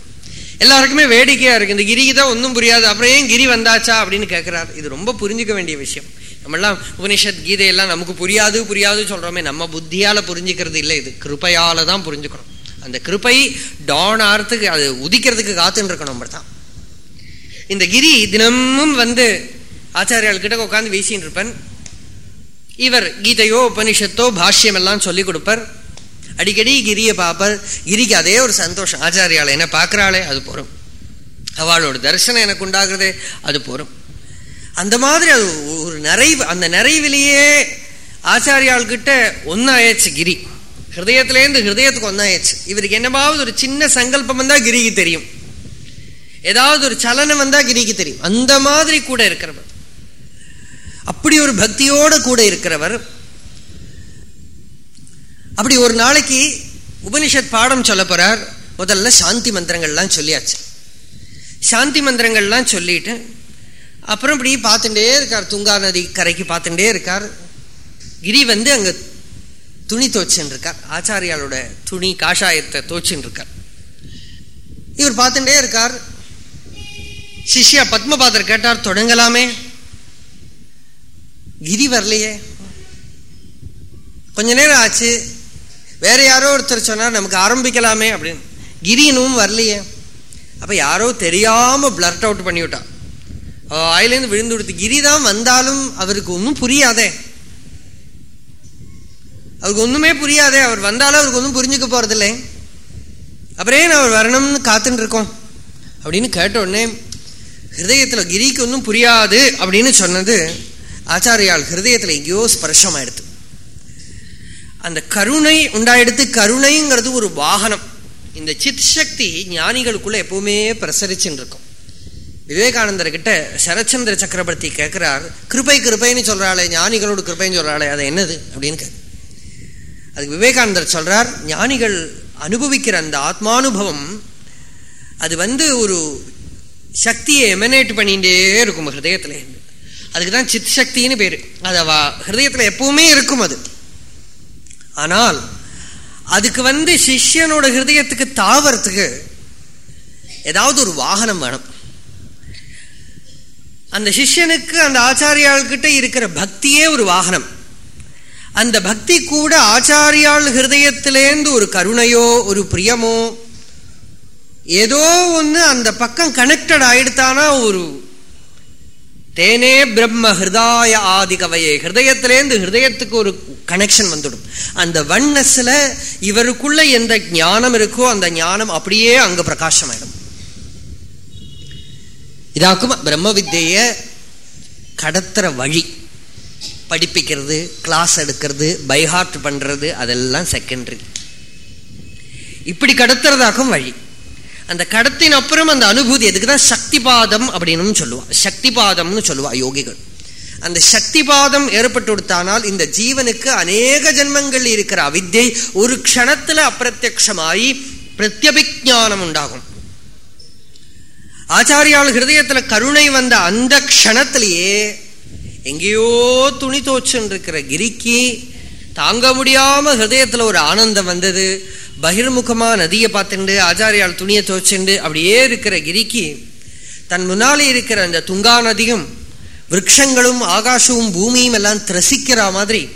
எல்லாருக்குமே வேடிக்கையா இருக்கு. இந்த கிரிக்கு தான் ஒன்றும் புரியாது. அப்புறம் ஏன் கிரி வந்தாச்சா? அப்படின்னு கேட்குறாரு இது ரொம்ப புரிஞ்சுக்க வேண்டிய விஷயம். நம்மளாம் உபனிஷத் கீதையெல்லாம் நமக்கு புரியாது புரியாது சொல்றோமே. நம்ம புத்தியால புரிஞ்சுக்கிறது இல்லை. இது கிருப்பையால தான் புரிஞ்சுக்கணும். அந்த கிருப்பை டான் ஆறதுக்கு அது உதிக்கிறதுக்கு காத்துன்னு இருக்கணும் தான். இந்த கிரி தினமும் வந்து ஆச்சாரியால் கிட்ட உட்காந்து வீசின்னு இருப்பன். இவர் கீதையோ உபனிஷத்தோ பாஷ்யம் எல்லாம் சொல்லி கொடுப்பார். அடிக்கடி கிரியை பார்ப்பார். கிரிக்கு அதே ஒரு சந்தோஷம். ஆச்சாரியால் என்ன பார்க்கறாளே அது போறோம் அவளோட தரிசனம் எனக்கு உண்டாகிறதே அது போறோம் அந்த மாதிரி அது ஒரு நிறைவு அந்த நிறைவிலேயே ஆச்சாரியாள்கிட்ட கிட்ட கிரி. ஹிருதயத்திலேருந்து ஹிருதயத்துக்கு ஒன்னாயாச்சு. இவருக்கு என்னமாவது ஒரு சின்ன சங்கல்பம் வந்தால் கிரிக்கு தெரியும். ஏதாவது ஒரு சலனம் வந்தால் கிரிக்கு தெரியும். அந்த மாதிரி கூட இருக்கிறவர். அப்படி ஒரு பக்தியோட கூட இருக்கிறவர். அப்படி ஒரு நாளைக்கு உபனிஷத் பாடம் சொல்ல போறார். முதல்ல சாந்தி மந்திரங்கள்லாம் சொல்லியாச்சு. சாந்தி மந்திரங்கள்லாம் சொல்லிட்டு அப்புறம் இப்படி பார்த்துட்டே இருக்கார். துங்கா நதி கரைக்கு பார்த்துட்டே இருக்கார். கிரி வந்து அங்கே துணி தோச்சின்னு இருக்கார். ஆச்சாரியாலோட துணி காஷாயத்தை தோச்சின்னு இருக்கார். இவர் பார்த்துட்டே இருக்கார். சிஷ்யா பத்மபாதர் கேட்டார் தொடங்கலாமே. கிரி வரலையே. கொஞ்ச நேரம் ஆச்சு. வேற யாரோ ஒருத்தர் சொன்னார் நமக்கு ஆரம்பிக்கலாமே அப்படின்னு. கிரினும் வரலையே. அப்ப யாரோ தெரியாம பிளர்ட் அவுட் பண்ணிவிட்டான். ஆயிலேருந்து விழுந்து கொடுத்து கிரி தான் வந்தாலும் அவருக்கு ஒன்றும் புரியாதே. அவருக்கு ஒன்றுமே புரியாதே. அவர் வந்தாலும் அவருக்கு ஒன்றும் புரிஞ்சுக்க போறதில்லை. அப்புறம் ஏன் அவர் வரணும்னு காத்துட்டு இருக்கோம் அப்படின்னு கேட்ட உடனே ஹிருதயத்தில் கிரிக்கு ஒன்றும் புரியாது அப்படின்னு சொன்னது ஆச்சாரியால் ஹிருதயத்தில் எங்கேயோ ஸ்பர்ஷம் ஆயிடுது அந்த கருணை உண்டாயிடுத்து கருணைங்கிறது ஒரு வாகனம். இந்த சித் சக்தி ஞானிகளுக்குள்ள எப்பவுமே பிரசரிச்சுன்னு இருக்கும் விவேகானந்தர்கிட்ட சரச்சந்திர சக்கரவர்த்தி கேட்கிறார் கிருபை கிருப்பைன்னு சொல்றாளே ஞானிகளோட கிருபைன்னு சொல்றாளே அது என்னது? அப்படின்னு கேட்க அதுக்கு விவேகானந்தர் சொல்றார் ஞானிகள் அனுபவிக்கிற அந்த ஆத்மானுபவம் அது வந்து ஒரு சக்தியை எமனேட் பண்ணிகிட்டே இருக்கும் ஹிருதயத்துல. அதுக்கு தான் சித் சக்தின்னு அதை அது ஹிருதயத்தில் எப்பவுமே இருக்கும் அது. ஆனால் அதுக்கு வந்து சிஷ்யனோட ஹிருதயத்துக்கு தாவறதுக்கு ஏதாவது ஒரு வாகனம் வேணும். அந்த சிஷ்யனுக்கு அந்த ஆச்சாரியாள்கிட்ட இருக்கிற பக்தியே ஒரு வாகனம். அந்த பக்தி கூட ஆச்சாரியாள் ஹிருதயத்திலேருந்து ஒரு கருணையோ ஒரு பிரியமோ ஏதோ ஒன்று அந்த பக்கம் கனெக்டட் ஆயிடுத்தானா ஒரு தேனே பிரம்ம ஹிருதாய ஆதி கவையே ஹிருதயத்திலேருந்து ஹிருதயத்துக்கு ஒரு கனெக்ஷன் வந்துடும். அந்த வண்ணஸ்ல இவருக்குள்ள எந்த ஞானம் இருக்கோ அந்த ஞானம் அப்படியே அங்க பிரகாசமாயிடும். இதாக்கும் பிரம்ம வித்திய கடத்துற வழி. படிப்பிக்கிறது கிளாஸ் எடுக்கிறது பைஹார்ட் பண்றது அதெல்லாம் செகண்டரி இப்படி கடத்துறதாக்கும் வழி. அந்த கடத்தின் அப்புறம் அந்த அனுபூதி எதுக்கு தான் சக்தி பாதம் அப்படின்னு சொல்லுவா. சக்தி பாதம்னு சொல்லுவா யோகிகள். அந்த சக்திபாதம் ஏற்பட்டு கொடுத்தானால் இந்த ஜீவனுக்கு அநேக ஜென்மங்கள் இருக்கிற அவித்தியை ஒரு க்ஷணத்துல அப்பிரத்யமாயி பிரத்யபிஜானம் உண்டாகும். ஆச்சாரியால் ஹிருதயத்துல கருணை வந்த அந்த க்ஷணத்திலேயே எங்கேயோ துணி தோச்சுன்னு இருக்கிற கிரிக்கு தாங்க முடியாம ஹிருதயத்துல ஒரு ஆனந்தம் வந்தது. பகிர்முகமா நதியை பார்த்துண்டு ஆச்சாரியால் துணியை துவச்சுண்டு அப்படியே இருக்கிற கிரிக்கு தன் முன்னாலே இருக்கிற அந்த துங்கா நதியும் விரக்ஷங்களும் ஆகாசமும் பூமியும் எல்லாம் திரசிக்கிற மாதிரி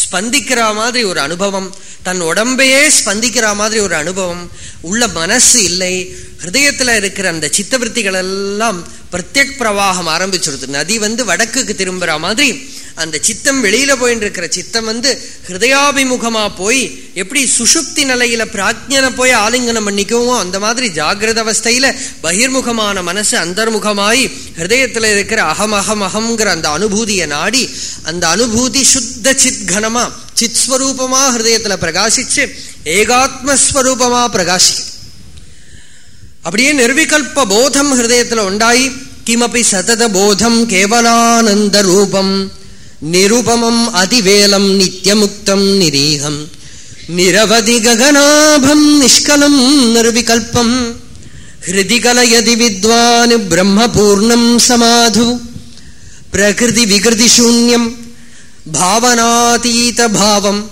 ஸ்பந்திக்கிற மாதிரி ஒரு அனுபவம் தன் உடம்பையே ஸ்பந்திக்கிற மாதிரி ஒரு அனுபவம் உள்ள மனசு இல்லை ஹிருதயத்தில் இருக்கிற அந்த சித்தவருத்திகள் எல்லாம் பிரத்யக் பிரவாகம் ஆரம்பிச்சிருது. நதி வந்து வடக்குக்கு திரும்புகிற மாதிரி அந்த சித்தம் வெளியில போயிட்டு இருக்கிற சித்தம் வந்து ஹிருதயாபிமுகமா போய் எப்படி சுஷுப்தி நிலையில பிராஜ்யனை போய் ஆலிங்கனம் பண்ணிக்குவோமோ அந்த மாதிரி ஜாகிரத அவஸ்தையில பகிர்முகமான மனசு அந்தர்முகமாயி ஹிருதயத்துல இருக்கிற அகம் அகம் அகம்ங்கிற அந்த அனுபூதியை நாடி அந்த அனுபூதி சுத்த சித் கனமா சித் ஸ்வரூபமா ஹிருதயத்துல பிரகாசிச்சு ஏகாத்மஸ்வரூபமா பிரகாசிக்கும். அப்படியே நிர்விகல்ப போதம் ஹிருதயத்துல உண்டாயி கிமபி சதத போதம் கேவலானந்த ரூபம். निरुपमम् अतिवेलम् नित्यमुक्तम् निरीहम्। निरवधि गगनाभम् निष्कलम् निर्विकल्पम्। हृदि कलयति विद्वान् ब्रह्मपूर्णम् समाधु। प्रकृतिविकृतिशून्यम् भावनातीतभावम्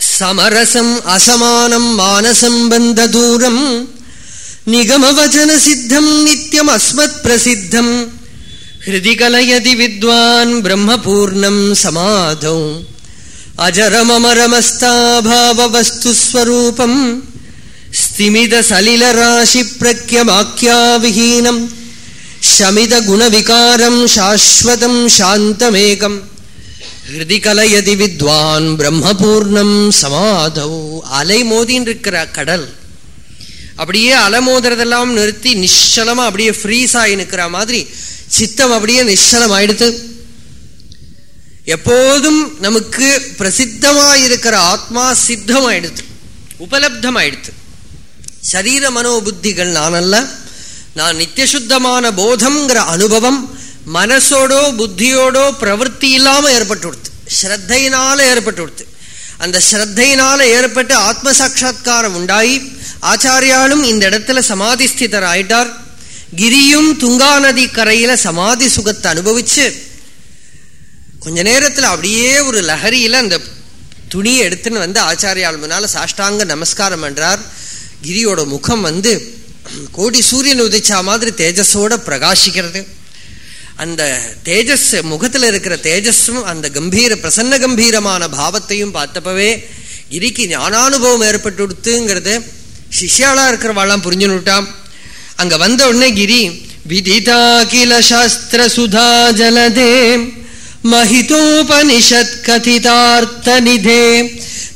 समरसम् असमानम् मानसम् बन्धदूरम्। निगमवचनसिद्धम् नित्यमस्मत्प्रसिद्धम् ஹிருதி கலயதி வித்வான் பிரம்மபூர்ணம் சமாதௌ அஜரமமரமஸ்தாபாவவஸ்துஸ்வரூபம் ஸ்திமித சலிலராசி பிரக்யமாக்கியாவிஹீனம் शमिद गुणविकारं शाश्वतं शान्तमेकम् ஹிருதி கலயதி வித்வான் பிரம்மபூர்ணம் சமாதௌ அலை மோதின்னு இருக்கிற கடல் அப்படியே அலமோதுறதெல்லாம் நிறுத்தி நிச்சலமா அப்படியே ஃப்ரீஸ் ஆகி நிற்கிற மாதிரி சித்தம் அப்படியே நிச்சலம் ஆயிடுத்து எப்போதும் நமக்கு பிரசித்தமாயிருக்கிற ஆத்மா சித்தம் ஆயிடுத்து உபலப்தம் ஆயிடுத்து சரீர மனோபுத்திகள் நானல்ல நான் நித்தியசுத்தமான போதம்ங்கிற அனுபவம் மனசோடோ புத்தியோடோ பிரவருத்தி இல்லாம ஏற்பட்டு கொடுத்து ஸ்ரத்தையினால ஏற்பட்டு கொடுத்து அந்த ஸ்ரத்தையினால ஏற்பட்டு ஆத்ம சாட்சா்காரம் உண்டாயி ஆச்சாரியாலும் இந்த இடத்துல சமாதிஸ்திதர் ஆயிட்டார் கிரியும் துங்கா நதி கரையில சமாதி சுகத்தை அனுபவிச்சு கொஞ்ச நேரத்துல அப்படியே ஒரு லஹரியில அந்த துணியை எடுத்துன்னு வந்து ஆச்சாரியால் சாஷ்டாங்க நமஸ்காரம் என்றார் கிரியோட முகம் வந்து கோடி சூரியன் உதிச்சா மாதிரி தேஜஸோட பிரகாசிக்கிறது. அந்த தேஜஸ் முகத்துல இருக்கிற தேஜஸும் அந்த கம்பீர பிரசன்ன கம்பீரமான பாவத்தையும் பார்த்தப்பவே கிரிக்கு ஞானானுபவம் ஏற்பட்டு கொடுத்துங்கிறது சிஷ்யாளா புரிஞ்சுன்னு விட்டான் அங்க வந்த உடனே கிரி விதிதா கில சாஸ்திர சுதா ஜலதே மகிதோபனிஷத் கதிதார்த்த நிதே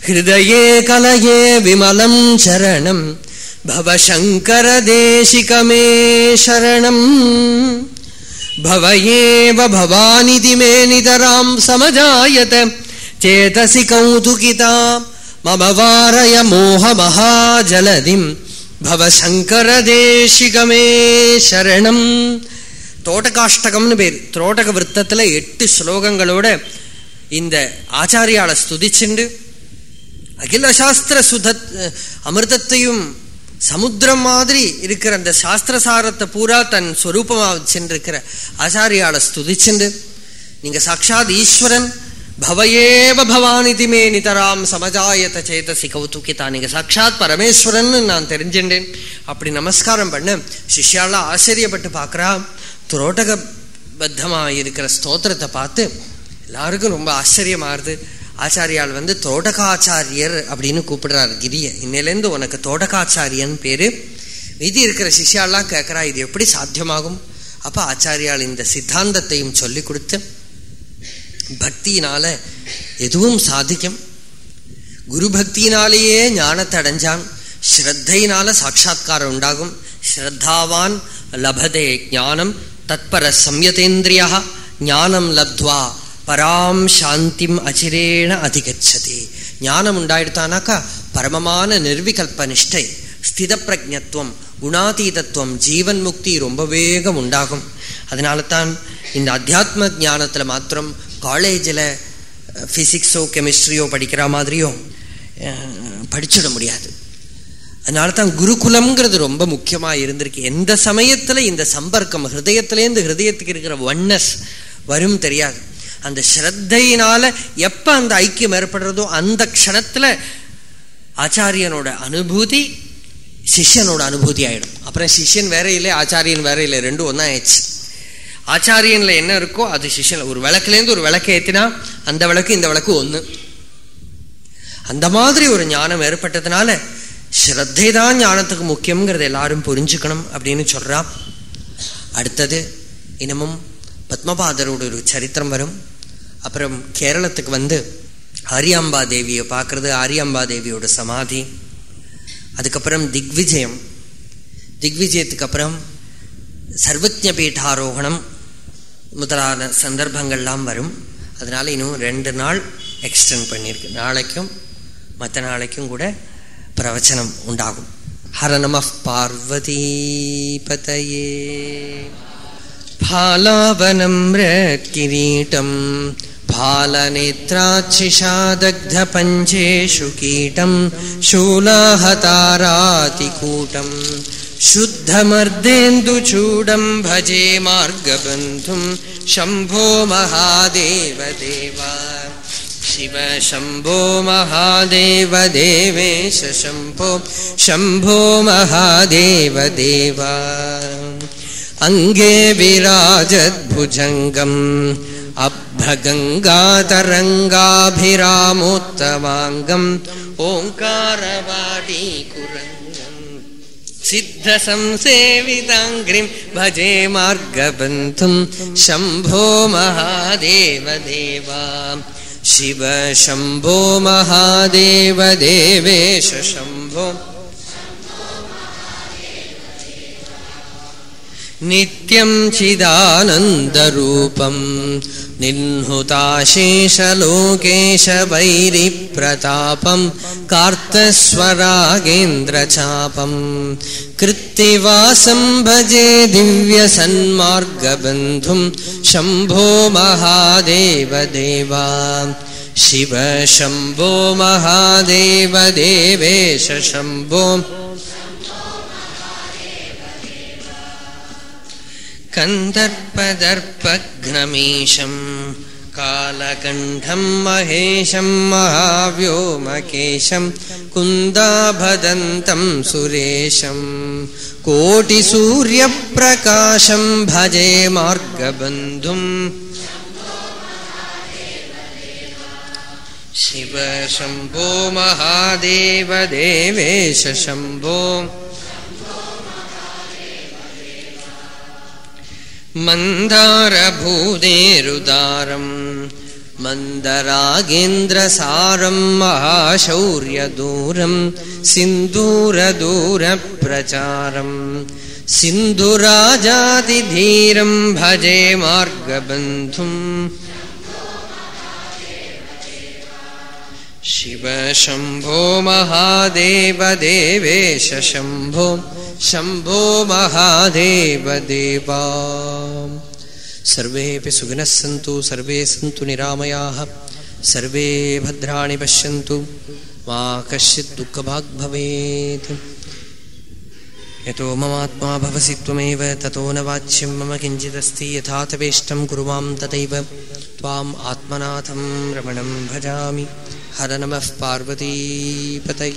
ஹிருதயே கலயே விமலம் சரணம் भवशङ्करदेशिकमे शरणम् भव एव भवानिति मे नितरां समजायत चेतसि कौतुकिता मम वारय मोहमहाजलधिम् பவசங்கரதேசிகமே சரணம். தோட்டகாஷ்டகம்னு பேர். திரோட்டக விற்பத்தில் எட்டு ஸ்லோகங்களோட இந்த ஆச்சாரியாலை ஸ்துதிச்சுண்டு அகில சாஸ்திர சுத அமிர்தத்தையும் சமுத்திரம் மாதிரி இருக்கிற அந்த சாஸ்திரசாரத்தை பூரா தன் ஸ்வரூபமாக வச்சுருக்கிற ஆச்சாரியாலை ஸ்துதிச்சுண்டு. நீங்கள் சாட்சாத் ஈஸ்வரன் பவயேவ பவானிதி மே நிதராம் சமஜாயத சேதசி கௌதுக்கிதா நீங்க சாட்சாத் பரமேஸ்வரன் நான் தெரிஞ்சின்றேன் அப்படி நமஸ்காரம் பண்ண சிஷ்யாலாம் ஆச்சரியப்பட்டு பார்க்கறா. துரோட்டக பத்தமாக இருக்கிற ஸ்தோத்திரத்தை பார்த்து எல்லாருக்கும் ரொம்ப ஆச்சரியமாறுது ஆச்சாரியால் வந்து தோட்டகாச்சாரியர் அப்படின்னு கூப்பிடுறாரு கிரிய. இன்னிலேருந்து உனக்கு தோட்டகாச்சாரியன் பேரு. விதி இருக்கிற சிஷ்யாலாம் கேட்குறா இது எப்படி சாத்தியமாகும்? அப்போ ஆச்சாரியால் இந்த சித்தாந்தத்தையும் சொல்லி கொடுத்து பக்தியினால எதுவும் சாதிக்கும். குரு பக்தியினாலேயே ஞானத்தை அடைஞ்சான். ஸ்ரத்தையினால சாட்சா்காரம் உண்டாகும். ஸ்ரத்தாவான் லபதே ஜானம் தத்பர சம்யதேந்திரியா ஞானம் லப்துவா. பராம் சாந்திம் அச்சிரேண அதிகச்சதி. ஞானம் உண்டாயிடுத்தானாக்கா பரமமான நிர்விகல்ப நிஷ்டை ஸ்தித பிரஜத்துவம் குணாதீதத்துவம் ஜீவன் முக்தி ரொம்ப வேகம் உண்டாகும். அதனால தான் இந்த அத்தியாத்ம ஜானத்தில் மாத்திரம் காலேஜில் ஃபிசிக்ஸோ கெமிஸ்ட்ரியோ படிக்கிற மாதிரியோ படிச்சிட முடியாது. அதனால தான் குருகுலம்ங்கிறது ரொம்ப முக்கியமாக இருந்திருக்கு. எந்த சமயத்தில் இந்த சம்பர்க்கம் ஹிருதயத்திலேருந்து ஹிருதயத்துக்கு இருக்கிற ஒன்னஸ் வரும் தெரியாது. அந்த ஸ்ரத்தையினால எப்போ அந்த ஐக்கியம் ஏற்படுறதோ அந்த க்ஷணத்தில் ஆச்சாரியனோட அனுபூதி சிஷ்யனோட அனுபூதி ஆகிடும் அப்புறம் சிஷ்யன் வேற இல்லை ஆச்சாரியன் வேற இல்லை ரெண்டும் ஒன்றா ஆயிடுச்சு ஆச்சாரியன்ல என்ன இருக்கோ அது சிஷ்யன். ஒரு விளக்குலேருந்து ஒரு விளக்கு ஏத்தினா அந்த விளக்கு இந்த விளக்கு ஒண்ணு. அந்த மாதிரி ஒரு ஞானம் ஏற்பட்டதுனால ஸ்ரத்தை தான் ஞானத்துக்கு முக்கியங்கிறத எல்லாரும் புரிஞ்சுக்கணும் அப்படின்னு சொல்றா. அடுத்தது இனமும் பத்மபாதரோட ஒரு சரித்திரம் வரும். அப்புறம் கேரளத்துக்கு வந்து ஆரியாம்பா தேவியை பார்க்கறது ஆரியாம்பா தேவியோட சமாதி. அதுக்கப்புறம் திக்விஜயம். திக்விஜயத்துக்கு அப்புறம் சர்வஜ பீட்டாரோகணம் முதலான சந்தர்ப்பங்கள்லாம் வரும் அதனால இன்னும் ரெண்டு நாள் எக்ஸ்டெண்ட் பண்ணியிருக்கு நாளைக்கும் மற்ற நாளைக்கும் கூட பிரவச்சனம் உண்டாகும் ஹர நம பார்வதி பதையே फालावनम्रकिरीटम् फालनेत्राच्छिषादग्धपञ्चेषु कीटम् शूलाहतारातिकूटम् शुद्धमर्देन्दुचूडम् भजे मार्गबन्धुं शम्भो महादेवदेवा। शिव शम्भो महादेवदेवेशम्भो शम्भो शम्भो महादेवदेवा। अङ्गे विराजद्भुजङ्गम् अब्धगङ्गातरङ्गाभिरामोत्तमाङ्गम् ओङ्कारवाणीकुरन् सिद्धसंसेविताङ्घ्रिं भजे मार्गबन्धुं शम्भो महादेवदेवा शिव शम्भो महादेवदेवेश शम्भो नित्यं चिदानन्दरूपम् निन्नुताशेषलोकेशवैरिप्रतापम् कार्तस्वरागेन्द्रचापम् कृत्तिवासं भजे दिव्यसन्मार्गबन्धुं शम्भो महादेवदेवा। शिव शम्भो महादेवदेवेशम्भो कन्दर्पदर्पघ्नमीशं कालकण्ठं महेशं महाव्योमकेशं कुन्दाभदन्तं सुरेशं कोटिसूर्यप्रकाशं भजे मार्गबन्धुम्। शिव शम्भो महादेव देवेश शम्भो मन्दारभूदेरुदारम् मन्दरागेन्द्रसारं महाशौर्यदूरं सिन्दूरदूरप्रचारम् सिन्धुराजातिधीरं भजे मार्गबन्धुम् शिव शम्भो महादेव देवेश शम्भो शम्भो महादेव देवा सर्वेऽपि सुखिनः सन्तु सर्वे सन्तु निरामयाः। सर्वे भद्राणि पश्यन्तु। मा कश्चित् दुःखभाग् भवेत्। यतो ममात्मा भवसि त्वमेव ततो न वाच्यं मम किञ्चिदस्ति। यथा तवेष्टं कुरु मां तथैव। त्वाम् आत्मनाथं रमणं भजामि। हर नमः पार्वतीपतये